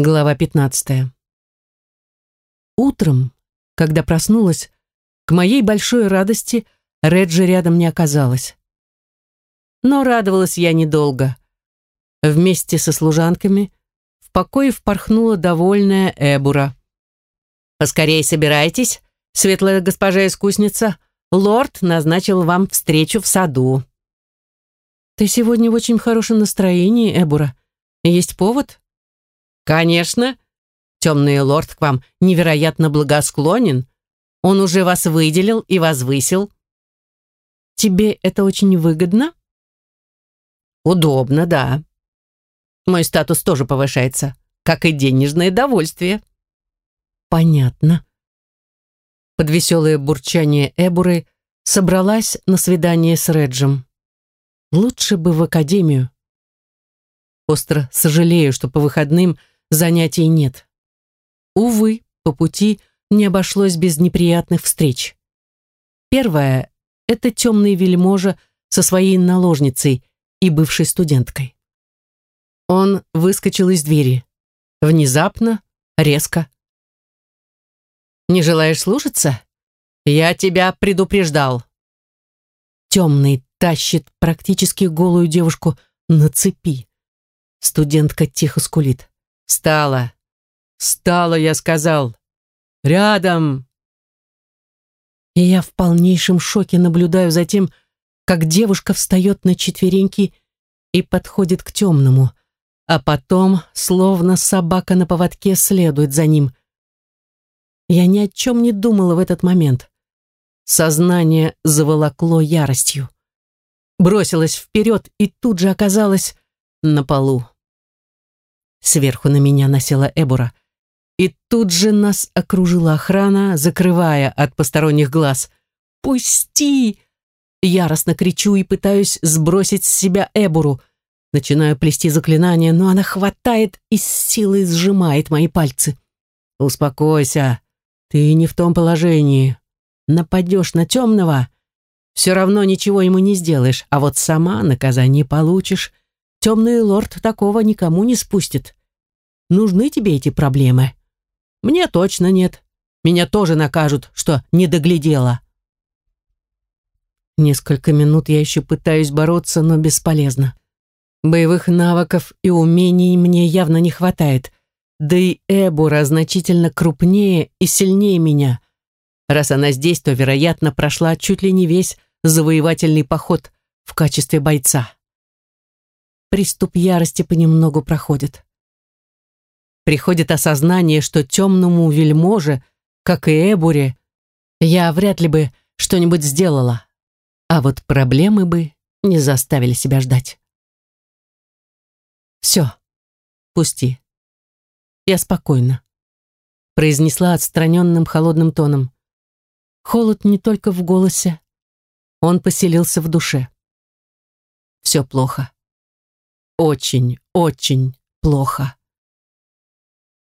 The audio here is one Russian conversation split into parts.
Глава 15. Утром, когда проснулась, к моей большой радости Реджи рядом не оказалось. Но радовалась я недолго. Вместе со служанками в покое впорхнула довольная Эбура. «Поскорей собирайтесь, светлая госпожа искусница. Лорд назначил вам встречу в саду». «Ты сегодня в очень хорошем настроении, Эбура. Есть повод?» «Конечно. Темный лорд к вам невероятно благосклонен. Он уже вас выделил и возвысил». «Тебе это очень выгодно?» «Удобно, да. Мой статус тоже повышается, как и денежное довольствие». «Понятно». Под веселое бурчание Эбуры собралась на свидание с Реджем. Лучше бы в академию. Остро сожалею, что по выходным занятий нет. Увы, по пути не обошлось без неприятных встреч. Первое — это темный вельможа со своей наложницей и бывшей студенткой. Он выскочил из двери. Внезапно, резко. «Не желаешь слушаться? Я тебя предупреждал». Темный тащит практически голую девушку на цепи. Студентка тихо скулит. Встала. Встала, я сказал. Рядом. И я в полнейшем шоке наблюдаю за тем, как девушка встает на четвереньки и подходит к темному, а потом, словно собака на поводке, следует за ним. Я ни о чем не думала в этот момент. Сознание заволокло яростью. Бросилась вперед и тут же оказалась на полу. Сверху на меня насела Эбура. И тут же нас окружила охрана, закрывая от посторонних глаз. «Пусти!» Яростно кричу и пытаюсь сбросить с себя Эбуру. Начинаю плести заклинание, но она хватает и с силой сжимает мои пальцы. «Успокойся, ты не в том положении. Нападешь на темного, все равно ничего ему не сделаешь, а вот сама наказание получишь. Темный лорд такого никому не спустит. Нужны тебе эти проблемы? Мне точно нет. Меня тоже накажут, что не доглядела. Несколько минут я еще пытаюсь бороться, но бесполезно. Боевых навыков и умений мне явно не хватает. Да и Эбура значительно крупнее и сильнее меня. Раз она здесь, то, вероятно, прошла чуть ли не весь завоевательный поход в качестве бойца приступ ярости понемногу проходит. Приходит осознание, что темному вельможе, как и Эбуре, я вряд ли бы что-нибудь сделала, а вот проблемы бы не заставили себя ждать. «Все, пусти. Я спокойна», — произнесла отстраненным холодным тоном. Холод не только в голосе, он поселился в душе. «Все плохо очень, очень плохо.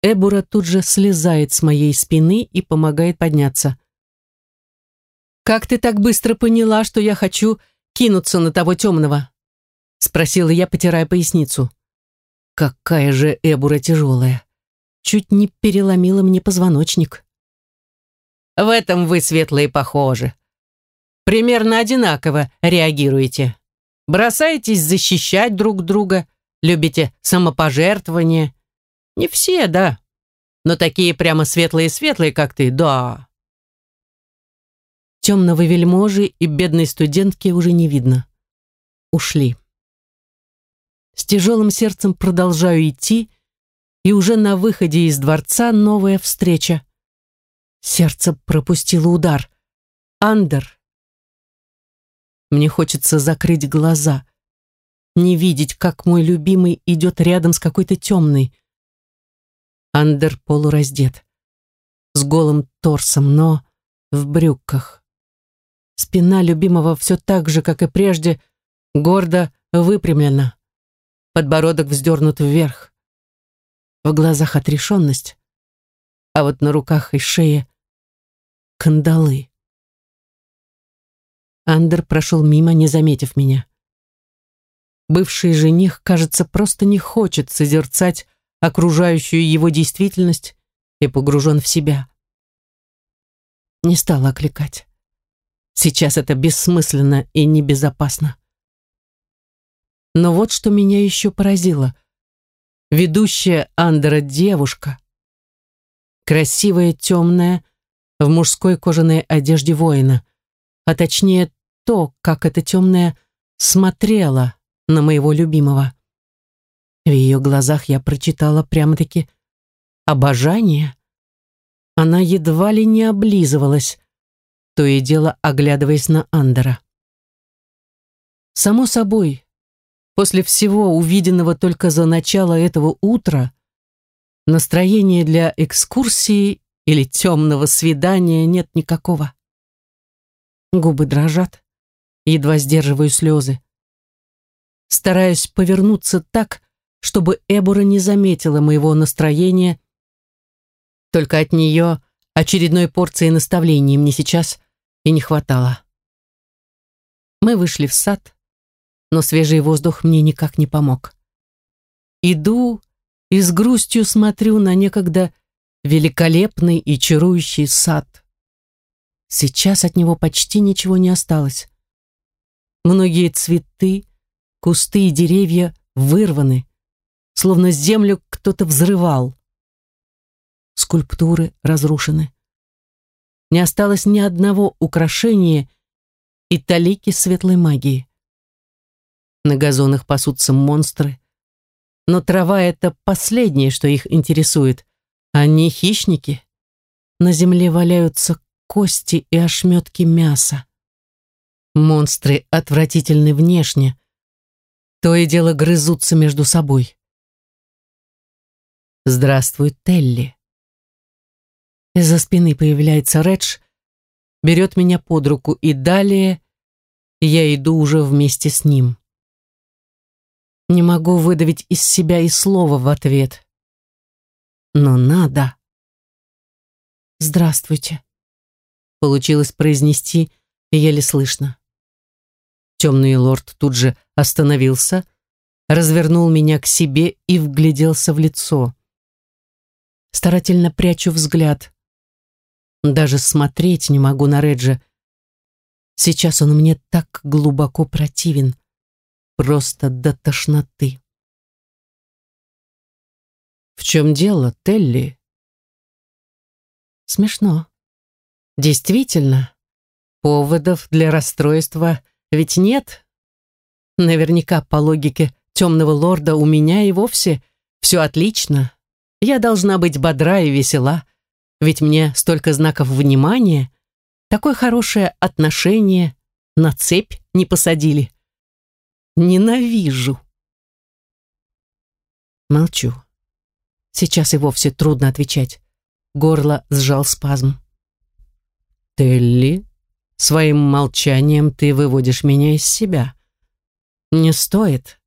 Эбура тут же слезает с моей спины и помогает подняться. «Как ты так быстро поняла, что я хочу кинуться на того темного?» Спросила я, потирая поясницу. «Какая же Эбура тяжелая! Чуть не переломила мне позвоночник». «В этом вы, светлые, похожи. Примерно одинаково реагируете. Бросаетесь защищать друг друга, любите самопожертвование. Не все, да, но такие прямо светлые-светлые, как ты, да. Темного вельможи и бедной студентки уже не видно. Ушли. С тяжелым сердцем продолжаю идти, и уже на выходе из дворца новая встреча. Сердце пропустило удар. Андер мне хочется закрыть глаза, не видеть, как мой любимый идет рядом с какой-то темной. Андер полураздет, с голым торсом, но в брюках. Спина любимого все так же, как и прежде, гордо выпрямлена. Подбородок вздернут вверх. В глазах отрешенность, а вот на руках и шее кандалы. Андер прошел мимо, не заметив меня. Бывший жених, кажется, просто не хочет созерцать окружающую его действительность и погружен в себя. Не стала окликать. Сейчас это бессмысленно и небезопасно. Но вот что меня еще поразило. Ведущая Андера девушка. Красивая, темная, в мужской кожаной одежде воина. А точнее то, как эта темная смотрела на моего любимого. В ее глазах я прочитала прямо-таки обожание. Она едва ли не облизывалась, то и дело оглядываясь на Андера. Само собой, после всего увиденного только за начало этого утра, настроения для экскурсии или темного свидания нет никакого. Губы дрожат, едва сдерживаю слезы. Стараюсь повернуться так, чтобы Эбура не заметила моего настроения. Только от нее очередной порции наставлений мне сейчас и не хватало. Мы вышли в сад, но свежий воздух мне никак не помог. Иду и с грустью смотрю на некогда великолепный и чарующий сад. Сейчас от него почти ничего не осталось. Многие цветы, кусты и деревья вырваны, словно землю кто-то взрывал. Скульптуры разрушены. Не осталось ни одного украшения и талики светлой магии. На газонах пасутся монстры, но трава — это последнее, что их интересует. Они хищники. На земле валяются кости и ошметки мяса. Монстры отвратительны внешне. То и дело грызутся между собой. «Здравствуй, Телли». Из-за спины появляется Редж, берет меня под руку, и далее я иду уже вместе с ним. Не могу выдавить из себя и слова в ответ. Но надо. «Здравствуйте», — получилось произнести еле слышно. Темный лорд тут же остановился, развернул меня к себе и вгляделся в лицо старательно прячу взгляд. Даже смотреть не могу на Реджа. Сейчас он мне так глубоко противен. Просто до тошноты. «В чем дело, Телли?» Смешно. Действительно, поводов для расстройства ведь нет. Наверняка, по логике темного лорда, у меня и вовсе все отлично, я должна быть бодра и весела, ведь мне столько знаков внимания, такое хорошее отношение, на цепь не посадили. Ненавижу. Молчу. Сейчас и вовсе трудно отвечать. Горло сжал спазм. Телли, своим молчанием ты выводишь меня из себя. Не стоит.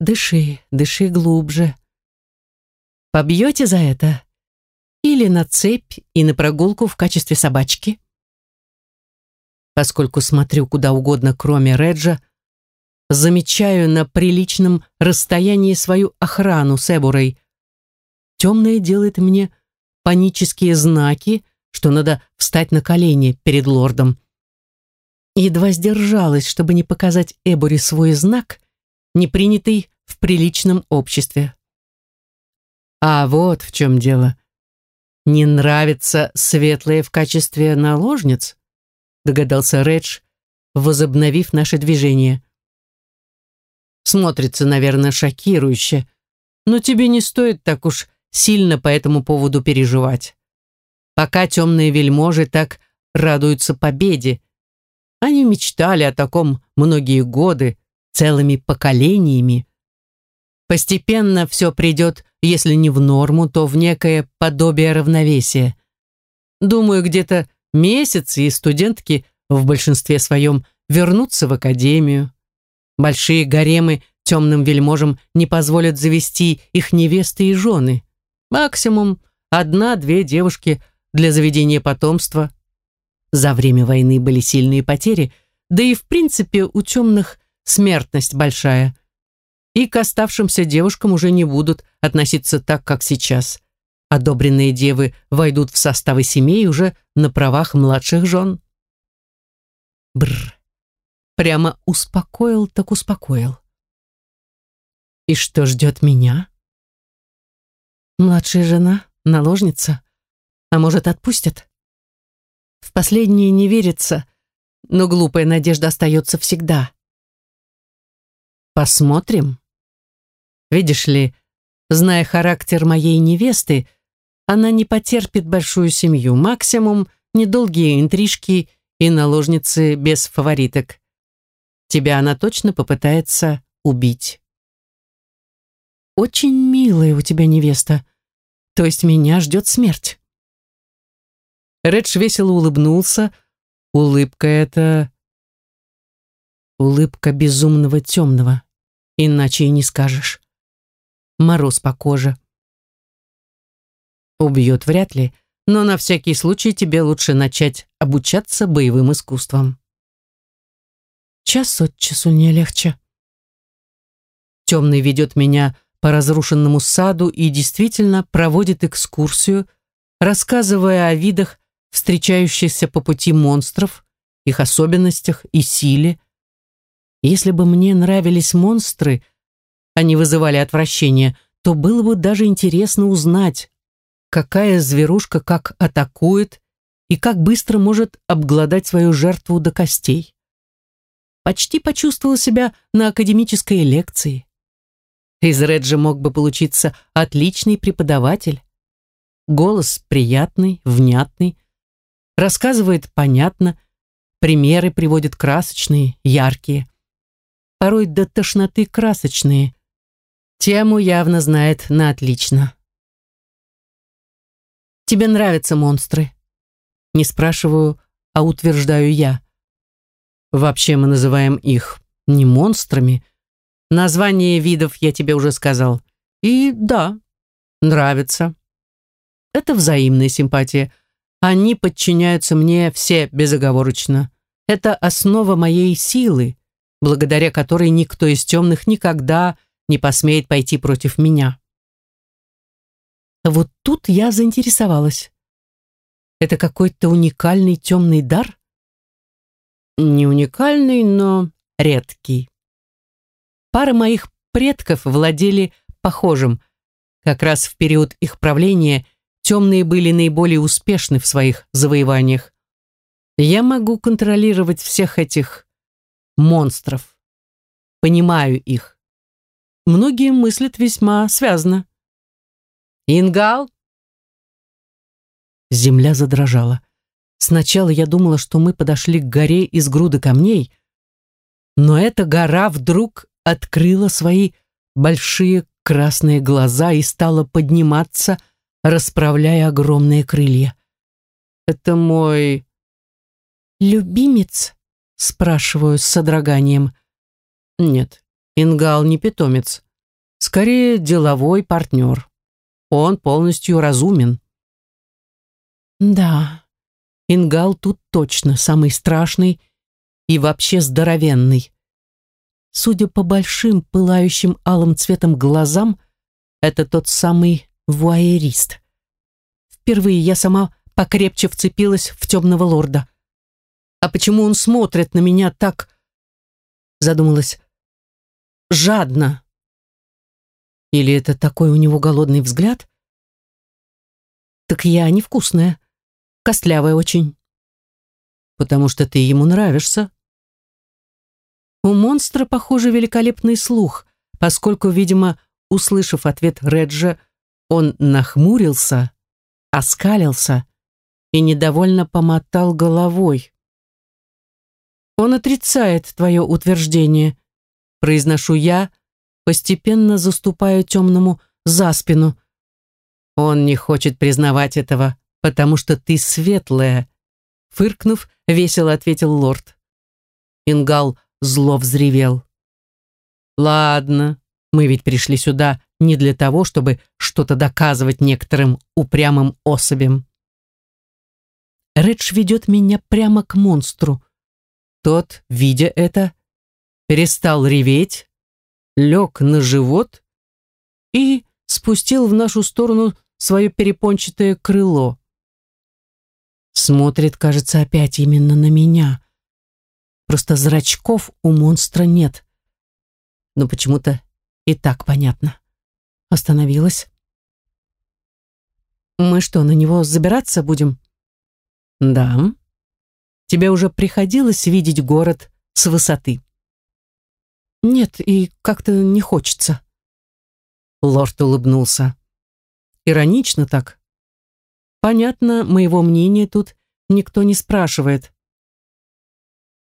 Дыши, дыши глубже. Побьете за это? Или на цепь и на прогулку в качестве собачки? Поскольку смотрю куда угодно, кроме Реджа, замечаю на приличном расстоянии свою охрану с Эбурой. Темная делает мне панические знаки, что надо встать на колени перед лордом. Едва сдержалась, чтобы не показать Эбуре свой знак, не принятый в приличном обществе. А вот в чем дело. Не нравятся светлые в качестве наложниц? Догадался Редж, возобновив наше движение. Смотрится, наверное, шокирующе, но тебе не стоит так уж сильно по этому поводу переживать. Пока темные вельможи так радуются победе, они мечтали о таком многие годы, целыми поколениями. Постепенно все придет, если не в норму, то в некое подобие равновесия. Думаю, где-то месяц, и студентки в большинстве своем вернутся в академию. Большие гаремы темным вельможам не позволят завести их невесты и жены. Максимум одна-две девушки для заведения потомства. За время войны были сильные потери, да и в принципе у темных смертность большая – и к оставшимся девушкам уже не будут относиться так, как сейчас. Одобренные девы войдут в составы семей уже на правах младших жен. Бррр. Прямо успокоил так успокоил. И что ждет меня? Младшая жена, наложница. А может, отпустят? В последнее не верится, но глупая надежда остается всегда. Посмотрим. Видишь ли, зная характер моей невесты, она не потерпит большую семью, максимум недолгие интрижки и наложницы без фавориток. Тебя она точно попытается убить. Очень милая у тебя невеста. То есть меня ждет смерть. Редж весело улыбнулся. Улыбка эта... Улыбка безумного темного. Иначе и не скажешь. Мороз по коже. Убьет вряд ли, но на всякий случай тебе лучше начать обучаться боевым искусствам. Час от часу не легче. Темный ведет меня по разрушенному саду и действительно проводит экскурсию, рассказывая о видах встречающихся по пути монстров, их особенностях и силе. Если бы мне нравились монстры, они вызывали отвращение, то было бы даже интересно узнать, какая зверушка как атакует и как быстро может обглодать свою жертву до костей почти почувствовал себя на академической лекции. Из Реджа мог бы получиться отличный преподаватель. Голос приятный, внятный, рассказывает понятно, примеры приводит красочные, яркие. Порой до тошноты красочные. Тему явно знает на отлично. «Тебе нравятся монстры?» Не спрашиваю, а утверждаю я. Вообще мы называем их не монстрами. Название видов я тебе уже сказал. И да, нравится. Это взаимная симпатия. Они подчиняются мне все безоговорочно. Это основа моей силы, благодаря которой никто из темных никогда не посмеет пойти против меня. Вот тут я заинтересовалась. Это какой-то уникальный темный дар? Не уникальный, но редкий. Пара моих предков владели похожим. Как раз в период их правления темные были наиболее успешны в своих завоеваниях. Я могу контролировать всех этих монстров. Понимаю их. Многие мыслят весьма связно. «Ингал?» Земля задрожала. Сначала я думала, что мы подошли к горе из груды камней, но эта гора вдруг открыла свои большие красные глаза и стала подниматься, расправляя огромные крылья. «Это мой...» «Любимец?» — спрашиваю с содроганием. «Нет, Ингал не питомец. Скорее, деловой партнер. Он полностью разумен». «Да, Ингал тут точно самый страшный и вообще здоровенный. Судя по большим, пылающим алым цветом глазам, это тот самый вуайерист. Впервые я сама покрепче вцепилась в темного лорда. А почему он смотрит на меня так, задумалась, жадно? Или это такой у него голодный взгляд? Так я невкусная костлявая очень. Потому что ты ему нравишься. У монстра, похоже, великолепный слух, поскольку, видимо, услышав ответ Реджа, он нахмурился, оскалился и недовольно помотал головой. «Он отрицает твое утверждение», — произношу я, постепенно заступаю темному за спину. Он не хочет признавать этого, потому что ты светлая», — фыркнув, весело ответил лорд. Ингал зло взревел. «Ладно, мы ведь пришли сюда не для того, чтобы что-то доказывать некоторым упрямым особям. Редж ведет меня прямо к монстру. Тот, видя это, перестал реветь, лег на живот и спустил в нашу сторону свое перепончатое крыло. Смотрит, кажется, опять именно на меня. Просто зрачков у монстра нет. Но почему-то и так понятно. Остановилась. Мы что, на него забираться будем? Да. Тебе уже приходилось видеть город с высоты? Нет, и как-то не хочется. Лорд улыбнулся. Иронично так. Понятно, моего мнения тут никто не спрашивает.